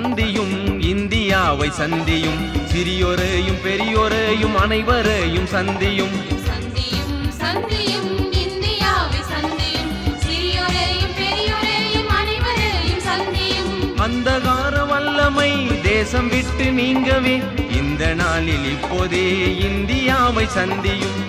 சந்தியும் இந்தியாவை சந்தியும் சிறியோரையும் பெரியோரையும் அனைவரையும் சந்தியும் சந்தியும் சந்தியும் இந்தியாவை சந்தியும் சிறியோரையும் பெரியோரையும் அனைவரையும் சந்தியும். அந்தகார வல்லமை தேசம் விட்டு நீங்கவே இந்த நாளில் இப்போதே இந்தியாவை சந்தியும்.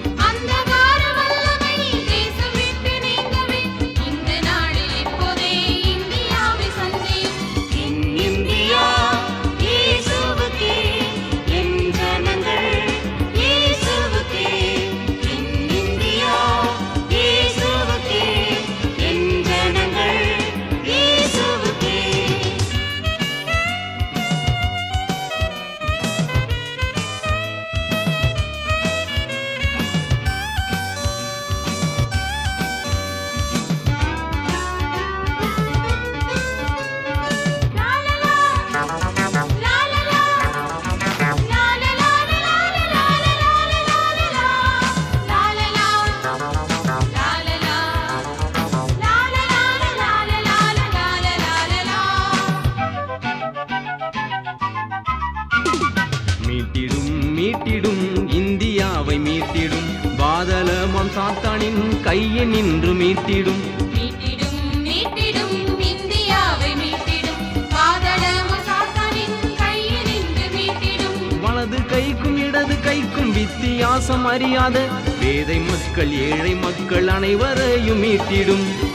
மீட்டிடும் இந்தியாவை மீட்டிடும். பாதலமாம் சாத்தானின் கையை நின்று மீட்டிடும். கைக்கும் இடது கைக்கும் வித்தியாசம் அறியாத பேதை மக்கள் ஏழை மக்கள் அனைவரையும் மீட்டிடும்.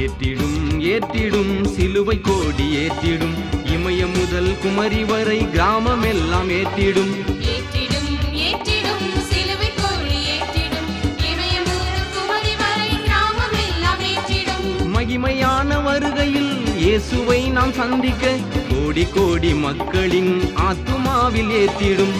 ஏற்றிடும் ஏற்றிடும் சிலுவை கோடி ஏற்றிடும். இமய முதல் குமரி வரை கிராமம் எல்லாம் ஏற்றிடும். மகிமையான வருகையில் இயேசுவை நாம் சந்திக்க கோடி கோடி மக்களின் ஆத்துமாவில் ஏற்றிடும்.